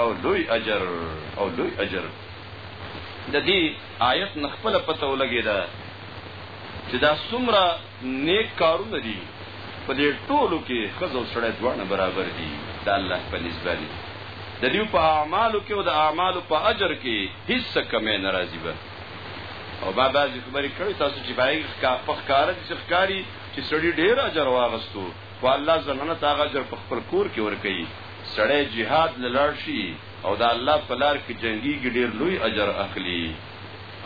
او لوی اجر او لوی اجر د دې آیت نه خپل پته ولګیدا چې دا څومره نیک کارونه دي په دې ټولو کې خزو سره دواړه برابر دي د الله په نسبت دي د دې په اعمالو کې او د اعمالو په اجر کې هیڅ کمې ناراضي به او با بعضی خبرې کړې تاسو چې بای کا پخکار دي چې ښکاری چې سړی ډیر اجر واغستو خو الله زمانه تاغه اجر په خپل کور کې ور کوي سړی جهاد له لاړ شي او د الله په لار کې جنګیږي ډیر لوی اجر اخلي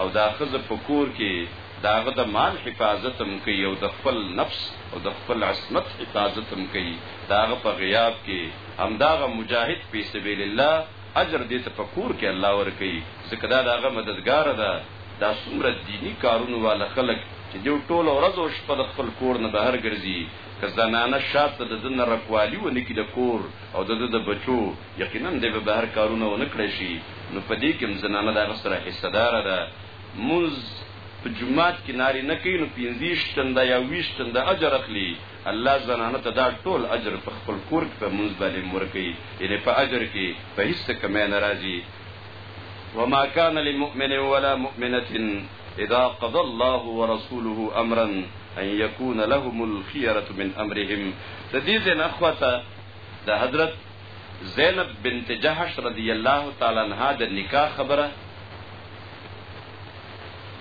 او دا ښځه په کور کې د هغه د مال حفاظت هم کوي او د خپل نفس او د خپل عصمت حفاظت هم کوي د هغه په غیاب کې همداغه مجاهد په سبیل الله اجر دې ته په کور کې الله ورکوي ځکه دا د هغه مددګار ده دا څومره دینی کارونو والا خلک چې دیو ټول ورځ او شپه د خپل کور نه بهر ګرځي که زنانه شاب ته د ده نه رکوالي ونه کړي د کور او د ده د بچو، یقینا دی به بهر کارونه ونه کړای شي، نو په دې کې هم زنانه د هغه سره حصه داره ده. لمونځ په جومات کې نارینه کوي نو پنځویشت چنده یا ویشت چنده اجر اخلي، الله زنانه ته دا ټول اجر په خپل کور کې په لمونځ باندې هم ورکوي، یعنې په اجر کې په هېڅ څه کمی نه راځي. وما کان لمؤمن ولا مؤمنة اذا قضى الله ورسوله امرا ان يكون لهم الخيره من امرهم د دې ځای نه خواته د حضرت زینب بنت جهش رضی الله تعالی عنها د نکاح خبره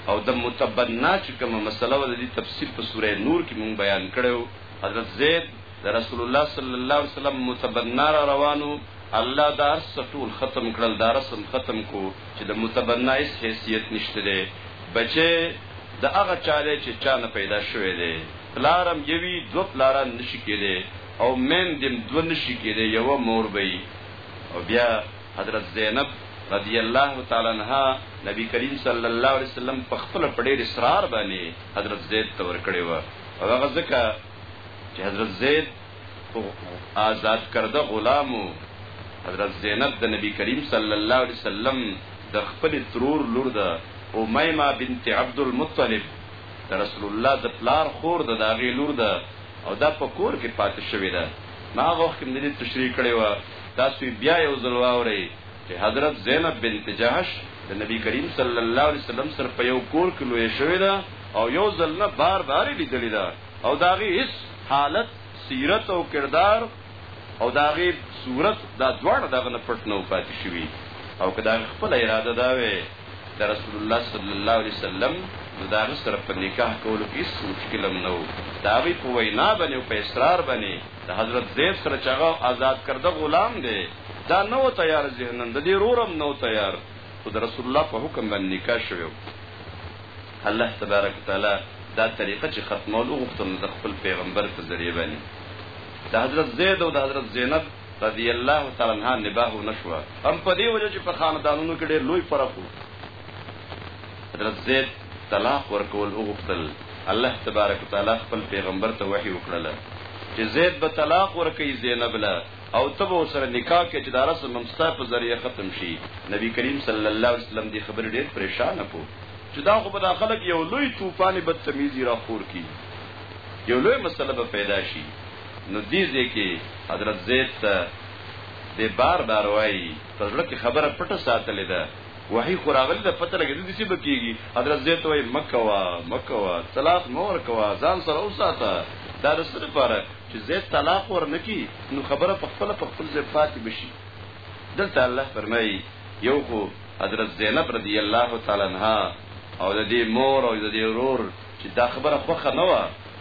او د متبنا چې کومه مسله ولې تفصیل په سوره نور کې مونږ بیان کړو حضرت زید د رسول الله صلی الله علیه وسلم متبنا را روانو الله دا ارس ټول ختم کړل دا رسم ختم کو چې د متبنا هیڅ حیثیت نشته دی بچي د هغه چاله چې چا نه پیدا شوی دی پلارم یوی دو پلاران نشي کېدی او مین دیم دو نشي کېدی یو مور به او بیا حضرت زینب رضی الله تعالی عنها نبی کریم صلی الله علیه وسلم په خپل پډیر اسرار باندې حضرت زید تور کړی و هغه ځکه چې حضرت زید آزاد کرده غلامو حضرت زینب د نبی کریم صلی الله علیه وسلم د خپل ترور لور ده امیمه بنت عبد المطلب د رسول الله د پلار خور ده د هغې لور ده او دا په کور کې پاتې شوې ده ما هغه وخت کې مدلې تشریح کړې وه تاسو بیا یو ځل واورئ چې حضرت زینب بنت جهش د نبی کریم صلی الله علیه وسلم سره په یو کور کې لویه شوې ده او یو ځل نه بار بار لیدلی دا او داغي هیڅ حالت سیرت او کردار او داغي صورت دا دوړ دغه نه پټ نه پاتې شوی او کدا خپل اراده دا وي د رسول الله صلی الله علیه وسلم دا سره په نکاح کولو کې څه مشکل هم نه و دا وی په وینا باندې او په اصرار باندې د حضرت زید سره چاغه آزاد کرده غلام دی دا نو تیار ذهنن د دې رورم نو تیار خو د رسول الله په حکم باندې نکاح شوی الله تبارک وتعالی دا طریقه چې ختمول وغوښتل نو د خپل پیغمبر په ذریعه باندې د حضرت زید او د حضرت زینب رضی الله تعالی عنها نباه نشوه هم په دې وجه چې په خاندانونو کې ډېر لوی فرق وو حضرت زید طلاق ورکول وغوښتل الله تبارک وتعالى خپل پیغمبر ته وحي وکړل چې زید به طلاق ورکړي زینب له او تب سره نکاح کې چې دا رسم ممستا په ذریعہ ختم شي نبی کریم صلی الله علیه وسلم دی خبر ډېر پریشان پو چې دا خو به دا خلک یو لوی طوفان بدتمیزی را خور کی یو لوی مسله به پیدا شي نو دې ځکه حضرت زید ته د بار بار وایي په ځړه کې خبره پټه ساتلې ده وحی خوراغل د پته لګې د څه بکیږي حضرت زید وایي مکوا مکوا طلاق مور کوا ځان سره اوساته دا د سره لپاره چې زید طلاق ورنکي نو خبره په خپل په خپل ځای پاتې بشي دلته الله فرمایي یو خو حضرت زینب رضی الله تعالی عنها او د دې مور او د دې ورور چې دا خبره خوخه نه و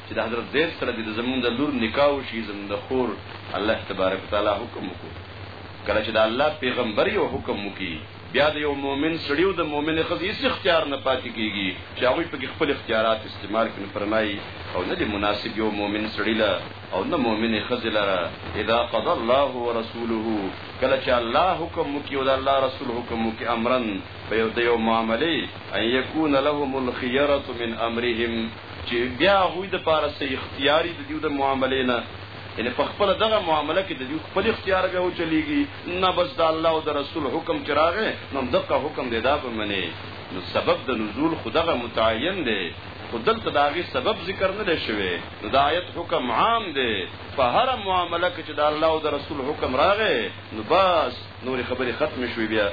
چې د حضرت زید سره د زمونږ د لور نکاح وشي زمونږ د خور الله تبارک وتعالى حکم وکړو کله چې د الله پیغمبر یو حکم وکړي بیا د یو مؤمن سړی او د مؤمن خځې هیڅ اختیار نه پاتې کیږي چې هغه په خپل اختیارات استعمال کړي فرمایي او نه دی مناسب یو مؤمن سړی له او نه مؤمن خځې لره اذا قضى الله ورسوله کله چې الله حکم وکړي او د الله رسول حکم وکړي امرا په یو د یو معاملې ان یکون لهم الخيره من امرهم چې بیا هغوی د پاره سه اختیاري د دیو د معاملې نه یعنی په خپل دغه معاملې کې د دیو خپل اختیار به وچلیږي نه بس د الله او د رسول حکم چې راغی نو دغه حکم دی دا به منی نو سبب د نزول خدغه متعین دی خدل تداغي سبب ذکر نه دی شوی نو د آیت حکم عام دی په هره معامله کې چې د الله او د رسول حکم راغی نو بس نورې خبرې ختمې شوې بیا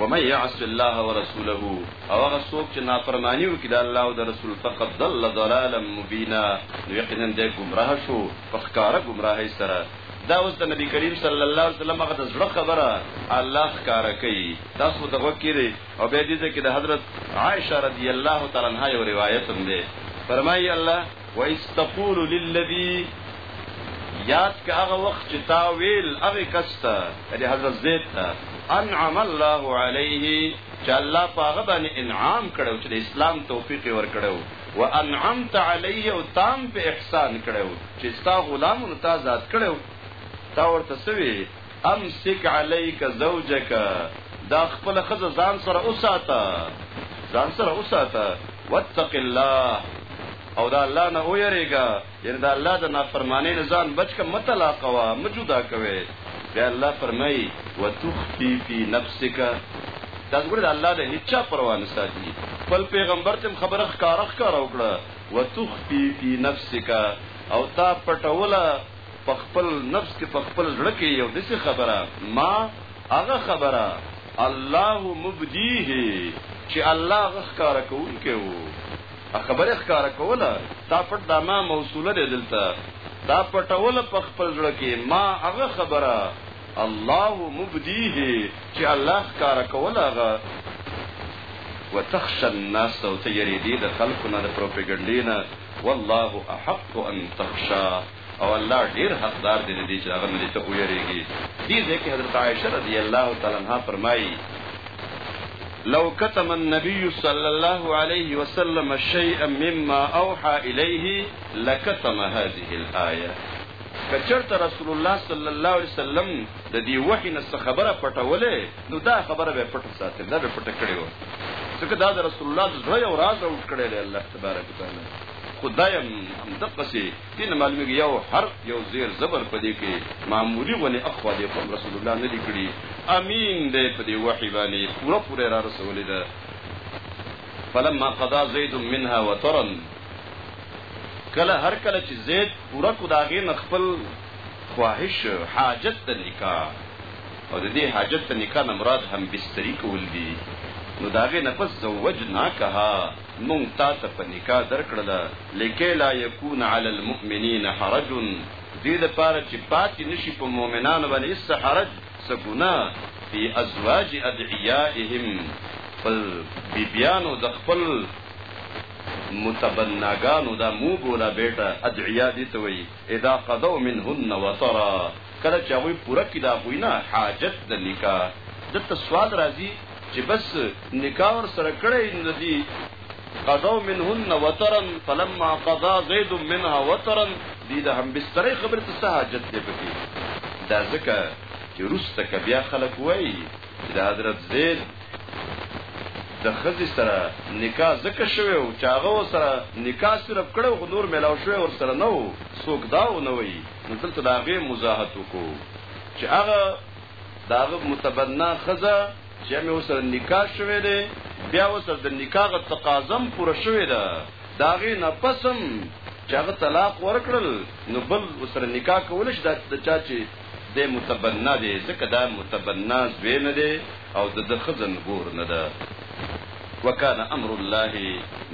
ومن يعص الله ورسوله او هغه څوک چې نافرمانی وکړي د الله او د رسول فقط ضل ضلالا مبینا نو یقینا دی گمراه شو په ښکاره گمراهۍ سره دا اوس د نبی کریم صلی الله علیه وسلم هغه د زړه خبره الله ښکارا کوي تاسو دغه کړي او بیا دې ځای کې د حضرت عائشه رضی الله تعالی عنها یو روایت هم دی فرمایي الله واستقول للذي یاد که هغه وخت چې تا ویل هغه کس ته د حضرت زید ته انعم الله علیه چې الله په هغه باندې انعام کړو چې د اسلام توفیق ور کړو وانعمت علیه او تام په احسان کړو چې ستا غلامونو ته آزاد کړو تا ورته سوي امسک علیک زوجک دا خپل خزه ځان سره اوساته ځان سره اوساته واتق الله او دا الله نه ویریږه یعنی دا الله د نافرمانی نه ځان بچ ک مطلق وا مجودا کوي بیا الله فرمای وتخفی فی نفسک دا ګور دا الله د هیڅ پروا نه ساتي خپل پیغمبر تم خبره ښکارخ کار وکړه وتخفی فی نفسک او تا پټوله په خپل نفس کې په خپل زړه کې یو دسه خبره ما هغه خبره الله مبدیه چې الله غخکار کوونکی وو خبره ښکار کوله دا پټ دا ما موصوله ده دلته دا پټول په خپل زړه کې ما هغه خبره الله مبدیه چې الله ښکار کوله هغه وتخشى الناس او تیری دي د خلکو نه د پروپاګاندا نه والله احق ان تخشا او الله ډیر حقدار دی دې چې هغه نه ته ویریږي دې ځکه حضرت عائشه رضی الله تعالی عنها فرمایي لو كتم النبي صلى الله عليه وسلم شيئا مما اوحى اليه لكتم هذه الايه کچرت رسول الله صلی الله علیه وسلم د دې وحی نه خبره پټولې نو دا خبره به پټه ساتل دا به پټه کړې و ځکه دا د رسول الله د زړه یو راز او کړې الله تبارک وتعالى خدایم هم دقه سي دین معلومیږي یو حرف یو زیر زبر پدې کې معمولی غونې اخوا دې کوم رسول الله نه لیکړي امین دې پدې وحی باندې پورا پورا را رسولې ده فلما قضا زید منها وترا کله هر کله چې زید پورا کو داغې نه خپل خواهش حاجت د نکاح او د دې حاجت د نکاح نه مراد هم بستری کول دي نو داغه نفس زوجنا کها مونږ تاته په نکاح درکړله لکي لا يکون علی المؤمنین حرج دې لپاره چې پاتې نشي په مؤمنانو باندې هیڅ حرج څه ګناه فی ازواج ادعیائهم پر بیبیانو د خپل متبناګانو دا مو بولا بیٹا ادعیا دي ته وي اذا قضوا منهن وطرا کله چې هغوی پوره کړي د هغوی نه حاجت د نکاح، دلته سوال راځي چې بس نکاح ورسره کړی نو د دې قضوا منهن وترا فلما قضا زید منها وترا دې د هم بسترې خبرې ته څه حاجت دی پکې دا ځکه چې روسته که بیا خلک وایي چې د حضرت زید د خزي سره نکاح زکه شوی او چاغه سره نکاح صرف کړو خو نور ملاو شوی ور سره نو څوک دا و نه وی نو دلته دا غي مزاحت وکړو چې هغه دا غو متبنا خزه چې مې وسره نکاح شوه دی بیا وسره د نکاح غ تقاضم پوره شوه ده دا غي نه پسم چې هغه طلاق ورکړل نو بل وسره نکاح کول شي دا چا چې د متبنا دی ځکه دا متبنا زوی نه دی او د خزن ګور نه ده وکانه امر الله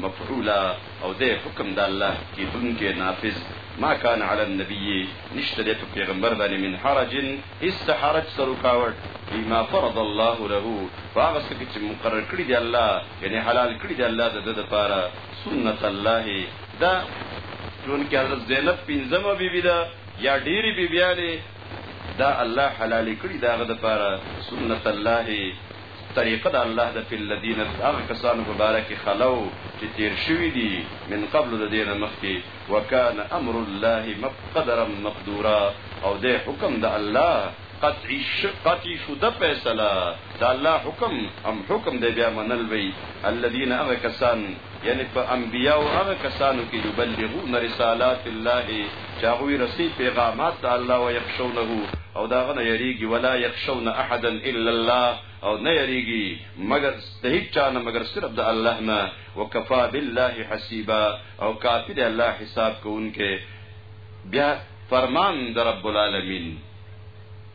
مفعولا او دی حکم د الله کیدونکی نافذ ما کان علی النبی نشته دی په پیغمبر باندې من حرج هیڅ د حرج څه رکاوټ فيما فرض الله له فهغه څه چې مقرر کړی دی الله یعنی حلال کړی دی الله د د لپاره سنت الله دا چون کې حضرت زینب پنځمه بیبي ده یا ډېری بیبيانې دا الله حلال کړی دا غد لپاره سنت الله طریقه د الله ده، فی الذین، هغه کسانو په باره کې، خلو، چې تېر شوي دي، من قبل، د دې نه مخکې، وکان امر الله مقدرا مقدورا، او دی حکم د الله قطعي، قطعي شده فیصله، د الله حکم، هم حکم دی بیا منل به یې، الذین، هغه کسان. یعنی په انبیاء او هغه کسانو کې یبلغون رسالات الله چې هغوی رسي پیغامات د الله او یخشونه او داغه نه یریږي ولا یخشون احدا الا الله او نه یریږي مگر د هیڅ چا نه مگر صرف د الله نه وکفا بالله حسیبا او کافی د الله حساب کوونکې بیا فرمان د رب العالمین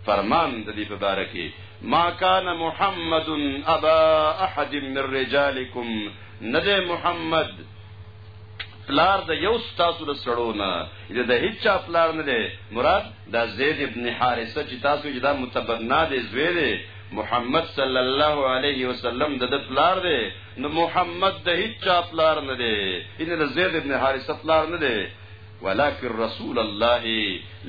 فرمان د دې په باره کې ما کان محمد ابا احد من رجالکم نه دی محمد پلار د یو ستاسو د سړو نه د د هیڅ چا پلار نه دی مراد دا زید ابن حارثه چې تاسو چې دا متبنا دی زوی دی محمد صلی الله علیه وسلم د د پلار دی نو محمد د هیڅ چا پلار نه دی ان د زید ابن حارثه پلار نه دی ولکن رسول الله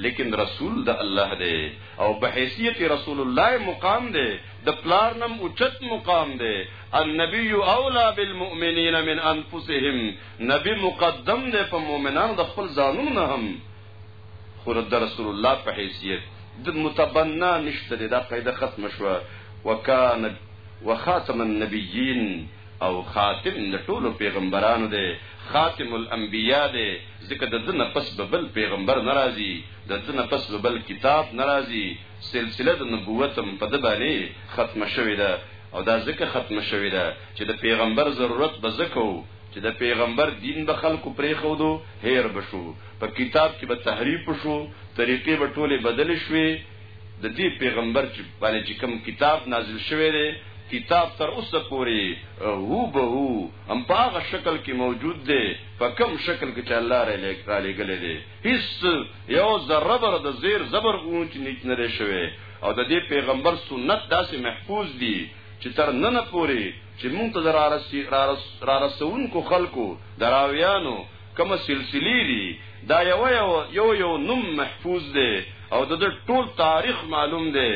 لیکن رسول د الله دی او په حیثیت رسول الله مقام دی د پلار نم اوچت مقام دی النبی اولا بالمؤمنین من انفسهم نبی مقدم دی په مؤمنانو د خپل ځانونو نه هم خو د رسول الله په حیثیت د متبنا نشته دا قاعده ختم شوه وکانه وخاتم النبیین او خاتم د ټولو پیغمبرانو دی خاتم الانبیاء دی ځکه د دنه پس به بل پیغمبر ناراضي د دنه پس به بل کتاب ناراضي سلسله د نبوت په د باندې ختم شوې ده او دا ځکه ختم شوې ده چې د پیغمبر ضرورت به زکو چې د پیغمبر دین به خلکو پرې خو دو هیر بشو په کتاب کې به تحریف شو طریقې به ټوله بدل شوې د دې پیغمبر چې باندې چې کوم کتاب نازل شوی دی کتاب تر اوسه پورې هو به هو هم په هغه شکل کې موجود دی په کوم شکل کې چې الله را لېږلی دی هیڅ یو ذره بر د زیر زبر اونچ نیچ نه دی شوی او د دې پیغمبر سنت داسې محفوظ دي چې تر نن پورې چې مونږ ته را رسونکو خلکو دراویانو کوم سلسلې دي دا یو یو یو یو نوم محفوظ دی او د ټول تاریخ معلوم دی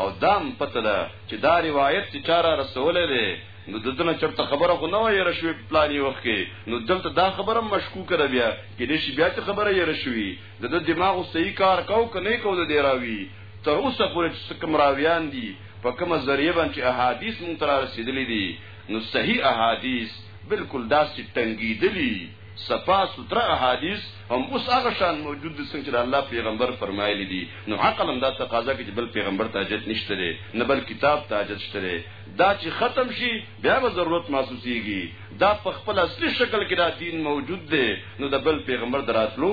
او دام پته ده چې دا روایت چې چاره رسولې ده نو ددنه چرته خبره خو نه وایي رشوي پلاني وخت کې نو دلته دا خبره مشکوک ده بیا کې دې شي بیا چې خبره یې رشوي د دماغ صحیح کار کو کنه کو د دی راوي تر اوسه پورې چې کوم راویان دي په کومه ذریعہ باندې احادیث مونږ تر رسیدلې دي نو صحیح احادیث بلکل داسې ټنګېدلي، صفا سوتره احادیث هم اوس هغه شان موجود دي څنګه چې د الله پېغمبر فرمایلي دي، نو عقل هم دا تقاضا کوي چې بل پېغمبر ته حاجت نشته دی، نه بل کتاب ته حاجت شته دی، دا چې ختم شي بیا به ضرورت محسوسېږي، دا په خپل اصلي شکل کې دا دین موجود دی، نو د بل پېغمبر د راتلو.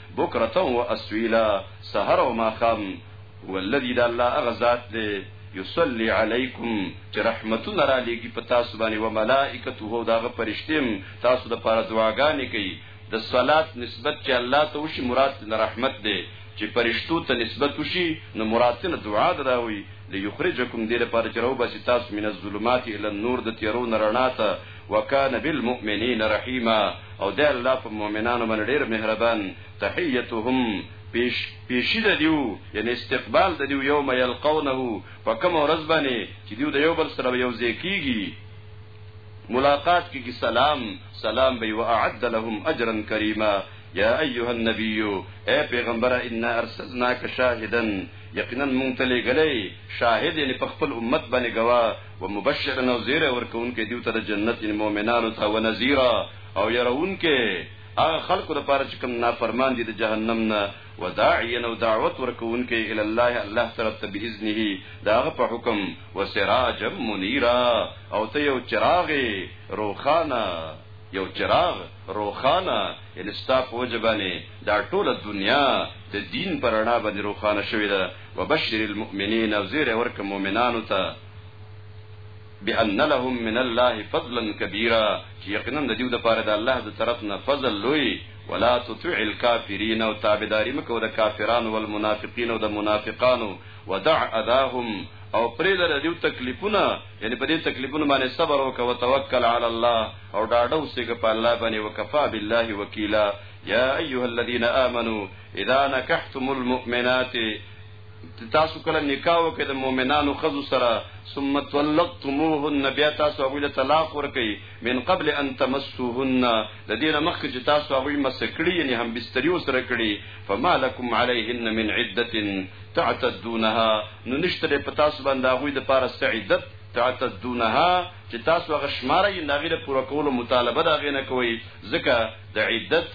بکرة و اسویلا سهار او ماښام هو الذي دا الله هغه ذات دی یصلی علیکم چې رحمتونه را لېږي په تاسو باندې و ملائکته او داغه پرشتیم تاسو د پاره دعاګانې کوي د صلات نسبت چې الله ته وشي مراد نه رحمت دی چې پرشتو ته نسبت وشي نو مراد نه دعا دراوي ليخرجکم دې لپاره چې راو باسي تاسو من الظلمات الى النور د تیرو نرنا ته وکان بالمؤمنین رحیما او د الله په مؤمنانو باندې ډیر مهربان تحیتهم پیش پیشی د دیو یعنی استقبال د دیو یوم یلقونه په کوم ورځ باندې چې دیو د یو بل سره یو ځای کیږي ملاقات کیږي سلام سلام به او اعد لهم اجرا کریما یا ایها النبی اے پیغمبر ان ارسلناک شاهدا یقینا مونږ ته لګلې شاهد یعنی په خپل امت باندې گواه و مبشرا او زیره ورکونکې دیو ته د جنت ان مؤمنانو ته و نذیرا او يرونکې هغه خلکو لپاره چې کوم نافرمان دي د جهنم نه و داعیا او دعوت ورکونکې ال الله الله طرف ته باذنه داغه په حکم و سراج منیرا او ته یو چراغ روخانه یو چراغ روخانه یعنی ستا په وجبانه دا ټوله دنیا د دین پر اړه باندې روخانه شوې ده وبشر المؤمنین او زیر ورک مؤمنانو ته بأن لهم من الله فضلا كبيرا چې یقینا د دیو د پاره د الله د طرف نه فضل لوی ولا تطع الكافرين او تابعداري مکو د کافرانو والمنافقين او د منافقانو ودع اذاهم او پرې د دیو تکلیفونه یعنی په دې تکلیفونو باندې صبر وکاو او توکل علی الله او ډاډه اوسېګه په الله باندې وکفا بالله وکیلا یا ایها الذين امنوا اذا نکحتم المؤمنات تاسو کله نکاح وکړه د مؤمنانو خزو سره ثم طلقتموهن بیا تاسو هغه له طلاق ورکړي من قبل ان تمسوهن د دې نه مخکې چې تاسو هغه مسکړي یعنی هم بستری وسره کړي فما لكم عليهن من عده تعتدونها نو نشته په تاسو باندې هغه د پاره سعیدت تعتدونها چې تاسو هغه شماره یې ناغیره پوره کولو مطالبه دا غینه کوي ځکه د عدت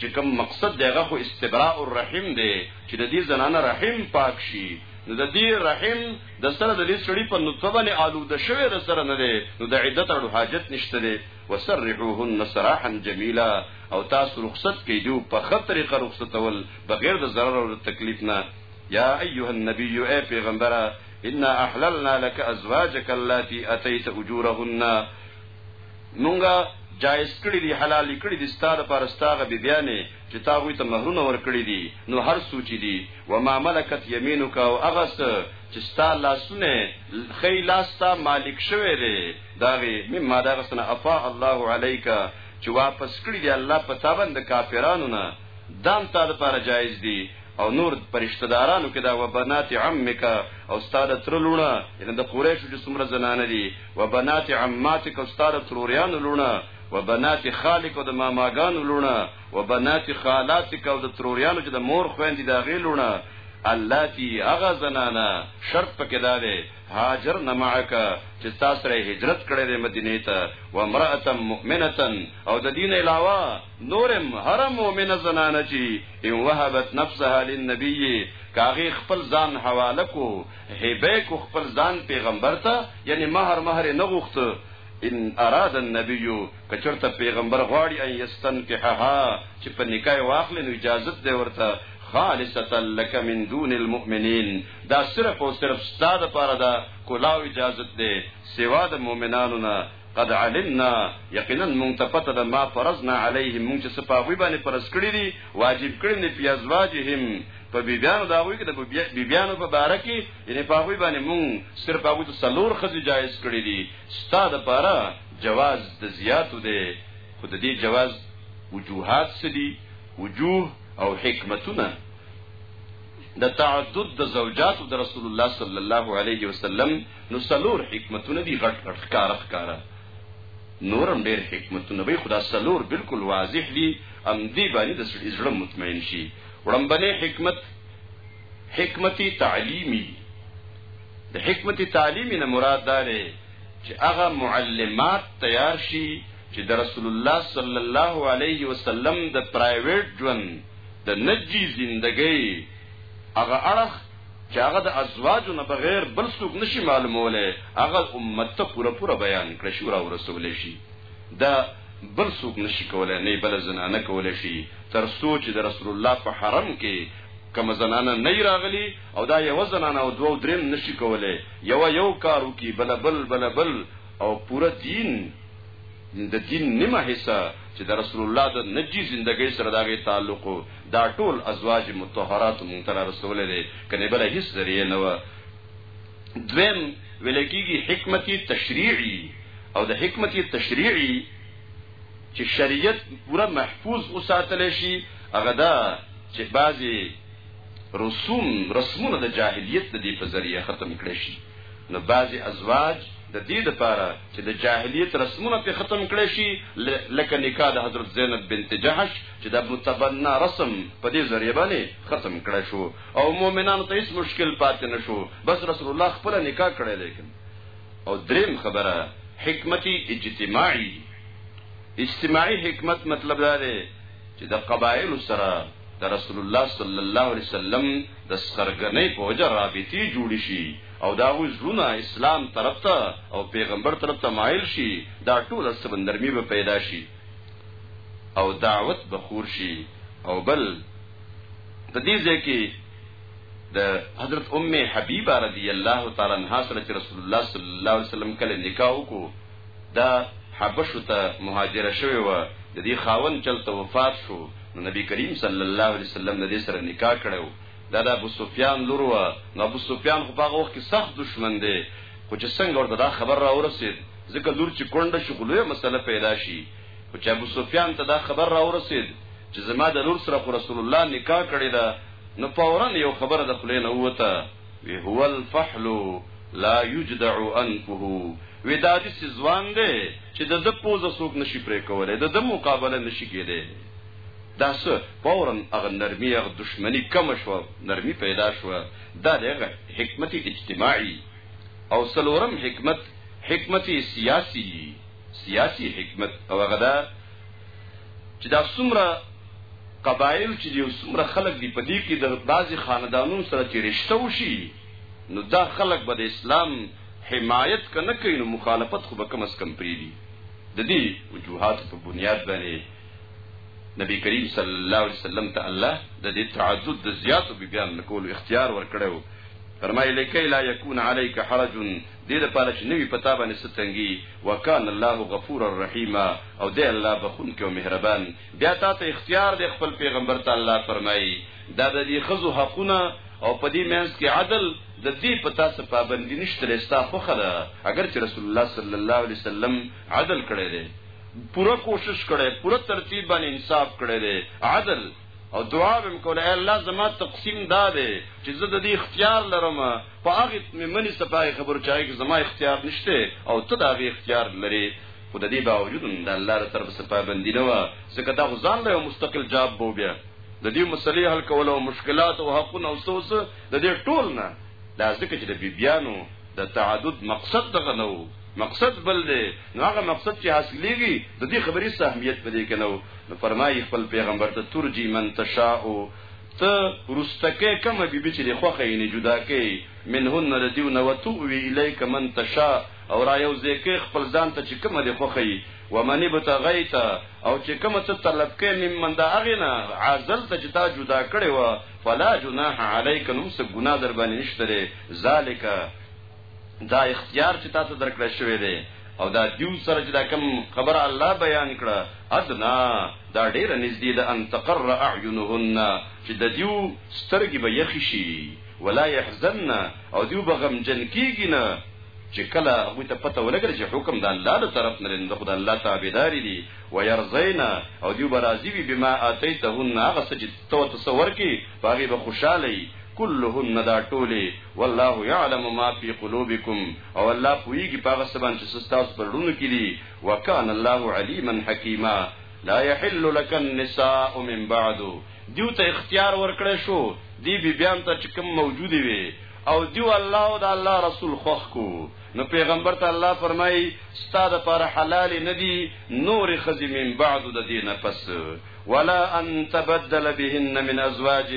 چې کوم مقصد دی هغه خو استبراء الرحم دی چې د دې زنانه رحم پاک شي نو د دې رحم د سره د دې سړي په نطفه باندې آلوده شوی د سره نه دی نو د عدت اړو حاجت نشته دی وسرحوهن سراحا جميلا او تاسو رخصت کې جو په خطر کې رخصتول بغیر د ضرر او تکلیف نه یا ایها النبی ای پیغمبره ان احللنا لك ازواجك اللاتي اتيت اجورهن مونږه جائز کړي دي حلال کړي دي ستا د پاره ستا غ بیبیانې چې تا غوي ته مهرونه ور کړي دي نو هر سوچ دي و ما ملکت یمینک او اغس چې ستا لاسونه خی لاستا مالک شوه دي داغه مما داغه سن افا الله علیک چې واپس کړي دي الله په تابند کافرانو نه دام تا د پاره جائز دي او نور پرشتہ دارانو کې دا و بنات عمک او استاد ترلونه ان د قریشو چې څومره زنانه دي و بنات عماتک او ستا د تروریانو لوڼه و بنات خالک او د ماماګانو لوڼه و بنات خالاتک او د تروریانو چې د مور خویندې د هغې لوڼه اللاتی هغه زنانا شرط پکې دا دی هاجر نمعک چې تاسو سره هجرت کړی دی مدینه ته و امرأه مؤمنه او د دین علاوه نورم هر مؤمنه زنانه چې ان وهبت نفسها للنبي کاغي خپل ځان حواله کو هبه کو خپل ځان پیغمبر ته یعنی مہر مہر نه غوښت ان اراد النبی کچرته پیغمبر غواړي ان یستنکحها چې په نکاح واخلې نو اجازه دی ورته خالصتا لك من دون المؤمنین دا صرف او صرف ستاده پاره دا کولاو اجازه دی سوا د مؤمنانو نه قد علمنا یقینا مونږ ته پته ده ما فرضنا علیهم مونږ چې سپاغوی باندې فرض کړی دي واجب کړی نه پیازواجهم په بیبیانو دا وی کې د بیبیانو په باره کې یعنی په هغه باندې مونږ صرف هغه ته سلور خزي جایز کړی دي ستا د پاره جواز د زیاتو دی خو د دې جواز وجوهات سدي وجوه او حکمتونه د تعدد د زوجات د رسول الله صلی الله علیه وسلم نو سلور حکمتونه دي غټ غټ ښکار ښکار نورم ډېر حکمتونه به خدا سلور بالکل واضح دي ام دی باندې د زړه مطمئن شي وړمبنې حکمت حکمت تعلیمی د حکمت تعلیمی نه مراد دا دی چې هغه معلمات تیار شي چې د رسول الله صلی الله علیه وسلم د پرایویټ ژوند د نجی زندګۍ هغه اړه چې هغه د ازواجو نه بغیر بل څوک نشي معلوموله هغه امت ته پوره پوره بیان کړی شو او رسول شي دا بل څوک نه شي کولای، نه یې بله زنانه کولای شي، تر څو چې د رسول الله په حرم کې کومه زنانه نه وي راغلې او دا یوه زنانه او دوه او درېیم نه شي کولای، یوه یو کار وکړي، بله بل، بله بل او پوره دین، د دین نیمه حصه چې د رسول الله د نجي زندګۍ سره د هغې تعلق و، دا ټول ازواج مطهراتو موږ ته رارسولی دی، کنې بله هېڅ ذریعه نه وه. دویم ویل کېږي حکمت تشریعي او د حکمت تشریعي چې شریعت پوره محفوظ وساتل شي هغه دا چې بعضي رسوم رسمونه د جاهلیت د دې په ذریعه ختم کړي شي نو بعضي ازواج د دې لپاره چې د جاهلیت رسمونه په ختم کړي شي لکه نکاح د حضرت زینب بنت جحش چې د متبنا رسم په دې ذریعہ باندې ختم کړي شو او مؤمنانو ته هیڅ مشکل پاتې نشو بس رسول الله خپل نکاح کړی لیکن او دریم خبره حکمتي اجتماعي اجتماعي حکمت مطلب دا دی چې د قبایل سره د رسول الله صلی الله علیه وسلم د سرګنې په وجه رابطي جوړ شي او دا وی زړونه اسلام طرف ته او پیغمبر طرف ته مایل شي دا ټول سبندرمي به پیدا شي او دعوت بخور شي او بل د دې ځای کې د حضرت ام حبیبه رضی الله تعالی عنها سره چې رسول الله صلی الله علیه وسلم کله نکاح وکړو دا حبشو ته مهاجره شوې و د دې خاون چلته وفات شو نو نبی کریم صلی الله علیه وسلم د دې سره نکاح کړو دا د ابو سفیان لور و نو ابو سفیان خو په هغه وخت کې سخت دشمن دی خو چې څنګه ورته دا خبر را ورسید ځکه لور چې کونډه شي خو لویه مسله پیدا شي خو چې ابو سفیان ته دا خبر را ورسید چې زما د لور سره خو رسول الله نکاح کړې ده نو فورا یو خبره د خلې نه وته وی هو الفحل لا یجدع انفه وی دا دې ځوان دی چې د د پوزه سوق نشي پرې کولای د د مقابله نشي کېدای دا څه فورا هغه نرمي هغه دشمنی کم شو نرمي پیدا شو دا د حکمت اجتماعي او سلورم حکمت حکمت سیاسی سیاسی حکمت او غدا چې دا څومره قبایل چې یو څومره خلک دی په دې کې د بعضی خاندانونو سره چې رشته وشي نو دا خلک به د اسلام حمایت کنه کوي نو مخالفت خو به کم از کم پریدي د دې وجوهات په بنیاد باندې نبی کریم صلی الله علیه وسلم ته الله د دې تعدد د زیاتو بیان نکول اختیار ورکړو فرمایلی کای لا یکون علیک حرج دې لپاره چې نوی پتا باندې ستنګي وکان الله غفور الرحیم او دې الله بخون کې او مهربان بیا تا ته اختیار دې خپل پیغمبر ته الله فرمایي دا د دې خزو حقونه او په دې مینس کې عدل د دې پتا څخه پابندی نشته لستا خو خره اگر چې رسول الله صلی الله علیه وسلم عدل کړی دی پوره کوشش کړي پوره ترتیب باندې انصاف کړي عدل او دعا به کوله اے الله زما تقسیم دا دی چې زه د دې اختیار لرم په هغه منی سپای خبر چای کې زما اختیار نشته او ته دا غي اختیار لري خو د دې باوجود د الله تر طرف سپای باندې نه و ځکه دا غزان له مستقل جواب بو بیا د دې مسلې حل کول او مشکلات او حقونه او سوس د دې ټول نه دا ځکه چې د بیبيانو د تعدد مقصد دغه نه وو مقصد بل دی نو هغه مقصد چې حاصلېږي د دې خبرې سهمیت په دې کې نو نو فرمایي خپل پیغمبر ته ترجی من تشاء ته رستکه کومه بیبي چې د خوخه یې نه جدا کوي منهن ردیو نو تووی الیک من تشاء او را یو ځکه خپل ځان ته چې کومه د خوخه یې ومن بتغیت او چې کومه ته طلب کوي ممن دا اغینا عزل ته چې تا جدا کړي و فلا جناح علیک نو څه ګناه در باندې نشته ذالک دا اختیار چې تاسو درکړی شوی دی او دا دیو سره چې دا کم خبر الله بیان کړه ادنا دا ډیره نږدې ده ان تقر اعینهن چې د دیو سترګې به یخ شي ولا يحزن او دیو به غم جن کیږي نه چې کله هغه ته پته ولګره چې حکم د الله له طرف نه لري خدای الله تابعداري دي ويرزينا او دیو برازي بما اتيتهن هغه سجد ته ورته څه ورکړي، په هغې به خوشحاله يي، کلهن، دا ټولې، والله يعلم ما فی قلوبکم، او الله پوهېږي په هغه څه باندې چې څه ستاسو په زړونو کې دي، وکان الله علیما حکیما، لا یحل لک النساء من بعد، دیو ته اختیار ورکړی شو، دې بي بیانو ته چې کوم موجودې وې، او دیو الله او د الله رسول خوښ کو، نو پیغمبر ته الله فرمایي، ستا دپاره حلالې نه دي نورې ښځې من بعد د دې نه پس. ولا ان تبدل بهن من ازواج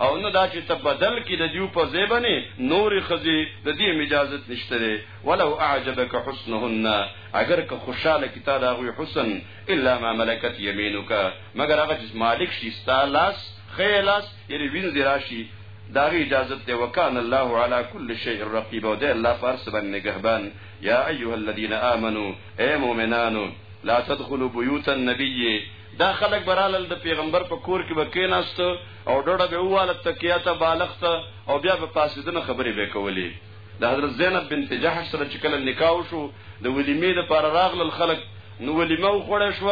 او نه دا چې ته بدل کې د دیو په ځای باندې نورې ښځې د دې اجازت نشته دی ولو اعجبک حسنهن اگر که خوشاله کې تا د هغوی حسن الا ما ملکت یمینک مګر هغه چې مالک شي ستا لاس ښی لاس یعنې وینځې راشي داغي اجازت دی وکانه الله علی کل شیء رقیب او دی الله فارس باندې نگهبان یا ایها الذین آمنو اے مؤمنانو لا تدخلوا بیوت النبی دا خلک برالل د پیغمبر په کور کې وکیناست او ډوډه به واله تکیه ته بالغت او بیا په پاسیدنه خبرې به کولې د حضرت زینب بنت جحش سره چې کله نکاح شو د ولیمې د پر راغل خلک نو ولیمه وخوړې شو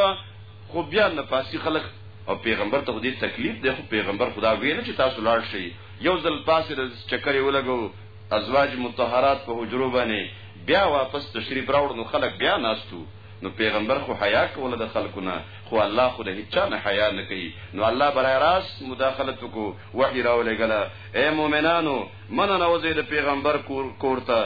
خو بیا نه پاسی خلک او پیغمبر ته دې تکلیف دی خو پیغمبر خدا ویل چې تاسو لاړ شئ یو ځل پاسې د چکرې ولګو ازواج مطهرات په حجرو باندې بیا واپس تشریف راوړ نو خلک بیا ناستو نو پیغمبر خو حیا کوله د خلکو نه خو الله خو د هیچا نه حیا نه کوي نو الله برای راس مداخلت کو وحی راولېګل اے مؤمنانو من نه وځي د پیغمبر کور کورته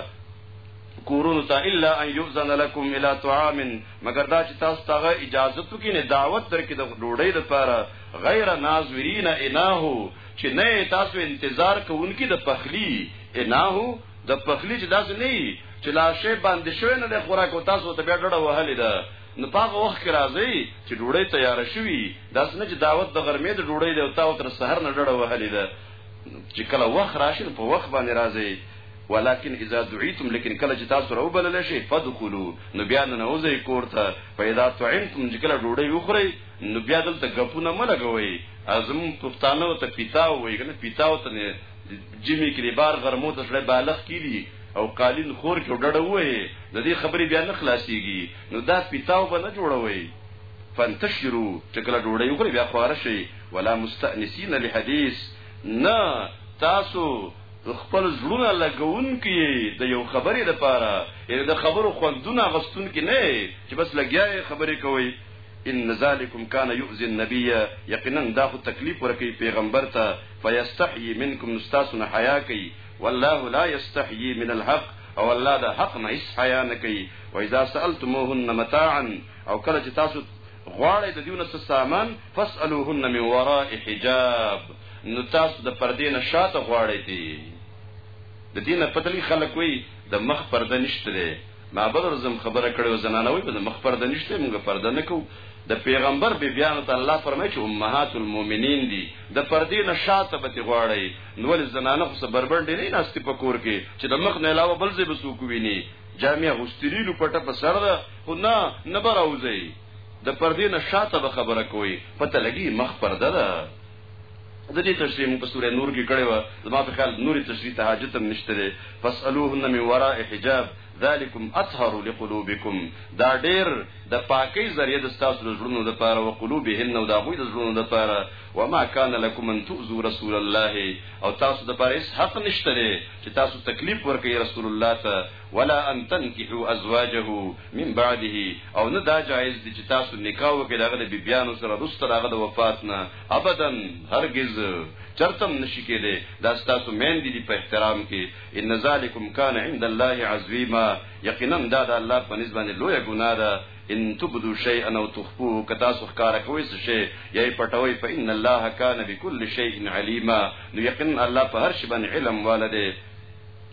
کورونو ته الا ان یؤذن لكم الى طعام مگر دا چې تاسو ته اجازه تو کې نه دعوت درکې د ډوډۍ لپاره غیر ناظرین اناه چې نه تاسو انتظار کوونکی د پخلی انه د پخلی چې داس نه چې لا شی باندې شوی نه د خوراک او تاسو ته بیا ډډه وهلې ده نو پاغه وخت کې راځي چې ډوړې تیار شوي داس نه چې دعوت د غرمې د ډوړې د تاو تر سحر نه ډډه وهلې ده چې کله وخت راشي په وخت باندې راځي ولكن اذا دعيتم لكن کله چې تاسو راو بلل شي فدخلوا نو بیا نه نوځي کوړه پیدا تعینتم چې کله ډوړې وخوري نو بیا دلته ګپونه مه لګوی ازم پښتانه او ته پیتاو وای کنه پیتاو ته نه جمی کې بار غرمو ته سړی بالغ کیدی او قالین خور کې ډډه وای د دې خبرې بیا نه خلاصيږي نو دا پیتاو به نه جوړوي فانتشرو چې کله ډوړی وګړي بیا خواره شي ولا مستانسین لحدیث نه تاسو خپل زړونه لګون کې د یو خبرې لپاره یعنی د خبرو خوندونه غستون کې نه چې بس لګیا خبرې کوي ان ذلکم کان یؤذی النبی یقینا دا خو تکلیف ورکوي پیغمبر ته فیستحیی منکم نو ستاسو نه حیا کوي والله لا یستحیی من الحق او الله د حق نه هیڅ حیا نه کوي و اذا سالتموهن متاعا او کله چې تاسو غواړئ د دیونه څه سامان فاسالوهن من وراء حجاب نو تاسو د پردې نه شاته غواړئ دي د دینه پتلی خلک وي د مخ پرده نشته ما بل ورځ هم خبره کړې وه، زنانه وایي، د مخ پرده نشته، موږ پرده نه کوو. د پیغمبر بیبیانو ته الله فرمایي چې امهات المؤمنین دي، د پردې نه شاته به ترې غواړئ، نو ولې زنانه خو څه بربنډې نه ناستې په کور کې چې د مخ نه علاوه بل ځای به څوک وویني، جامې اغوستې دي، لوپټه په سر ده، خو نه، نه به راوځئ، د پردې نه شاته به خبره کوئ، پته لګي مخ پرده ده. د دې تشریح مو په سوره نور کې کړې و زما په خیال نورې تشریح ته حاجت هم نشته دی فاسألوهن من وراء حجاب ذالکم اطهر لقلوبکم دا ډیر د پاکۍ ذریعہ د ستاسو د زړونو لپاره او قلوبهن او د هغوی د زړونو لپاره وما کان لکم ان تؤذوا رسول الله او تاسو د پاره هیڅ حق نشته چې تاسو تکلیف ورکړئ رسول الله ته ولا ان تنکحوا ازواجه من بعده او نه دا جایز دي چې تاسو نکاح وکړئ دغه د بیبيانو سره رسته دغه د وفات نه ابدا هرگز چرتم نشی کېده دا تاسو مین دي په احترام کې ان ذالکم کان عند الله عظیما یقینا دا د الله په نسبت لوی ګناه ده ان تبدو شيئا او تخفوه کتا سو ښکارا کوي څه شي یې پټوي په ان الله کان بكل شيء عليما نو یقینا الله په هر شي باندې علم والده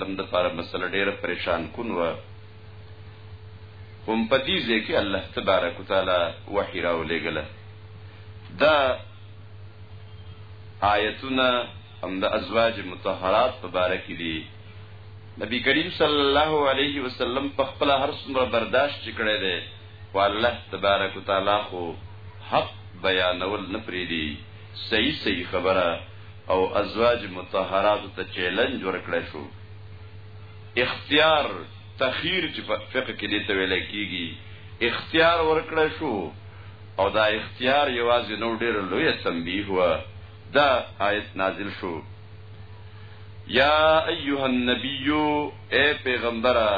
لم د پاره مسله ډیره پریشان کون و هم په دې ځکه الله تبارک وتعالى وحی راو لګله دا آیتونه هم د ازواج مطهرات په باره کې دي نبی کریم صلی الله علیه وسلم په خپل هر څومره برداشت کړی دی او الله تبارک وتعالى خو حق بیانول نه پریدي صحیح صحیح خبره او ازواج مطهراتو ته چیلنج ورکړی شو اختیار تخیر چې په فقه کې دې ته ویل کېږي اختیار ورکړی شو او دا اختیار یوازې نو ډېر لوی تنبیه و دا آیت نازل شو یا ایها النبی اے پیغمبره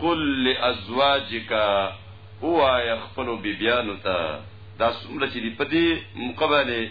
قل لازواجک اوایا خپل بیبیانو ته دا څومره چې دی په دې مقابله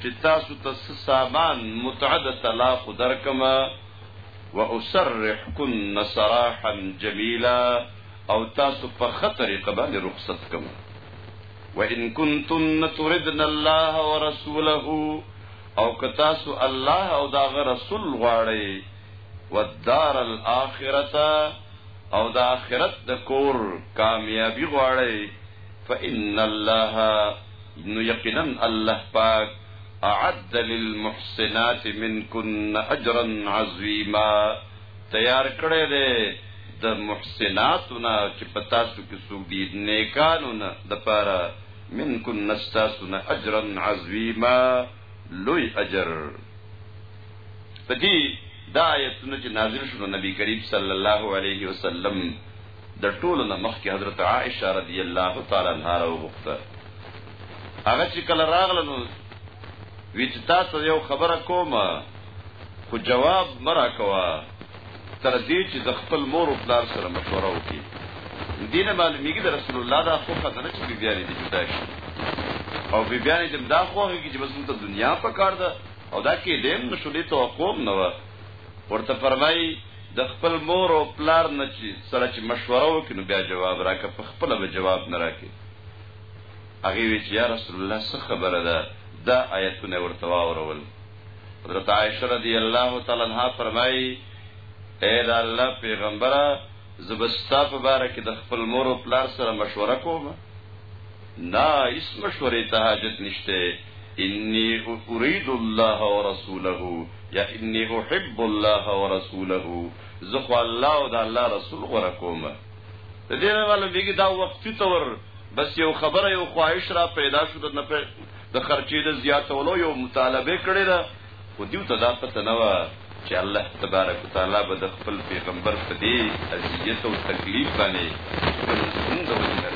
چې تاسو ته څه سامان متعه د طلاقو درکړم، واسرحکن سراحا جمیلا او تاسو په ښه طریقه باندې رخصت کړم. وان کنتن تردن الله ورسوله او که تاسو الله او د هغه رسول غواړئ، والدار الاخرة او د آخرت د کور کامیابي غواړئ، فإن الله نو یقینا الله پاک اعد للمحسنات منکن اجرا عظیما تیار کړی دی د محسناتو نه چې په تاسو کې څوک دي نیکانو نه د پاره منکن نستاسو نه اجرا عظیما لوی اجر په دې دا آیتونه چې نازل شو نبی کریم صلی الله علیه وسلم د ټولو نه مخکې حضرت عائشه رضی الله تعالی عنها راوغوښته هغه چې کله راغله نو وی چې تاسو یو خبره کوم خو جواب مرا کوا تر دې چې د خپل مور او پلار سره مشوره وکړي دینه معلومیږي د رسول الله دا خو خدانه چې بیا دې جدا شي او بیا دې دا خو هغه چې بس ته دنیا په کار ده او دا کې دیم نشولې توقع نه و ورته فرمایي د خپل مور او پلار نه چې سره چې مشوره وکړي نو بیا جواب راکړه په خپله به جواب نه راکړي هغې وی چې یا رسول الله څه خبره ده دا آیتونه ورته واورول حضرت عائشه رضی الله تعالی عنها فرمایي اے دا الله پیغمبره زبستا په باره کې د خپل مور او پلار سره مشوره کوم نا اس مشورې ته حاجت نشته انی اريد الله ورسوله یا انی احب الله ورسوله زه خو الله او د الله رسول غره کوم د دې نه معلوم بيګي دا وختي تور بس یو خبره یو خواهش را پیدا شو د خرچې د زیاتولو یو مطالبه کړې ده خو دوی ته دا پته نه وه چې الله تبارک وتعالی به د خپل پیغمبر په دې اذیت او تکلیف باندې خپل نوم د وجې نه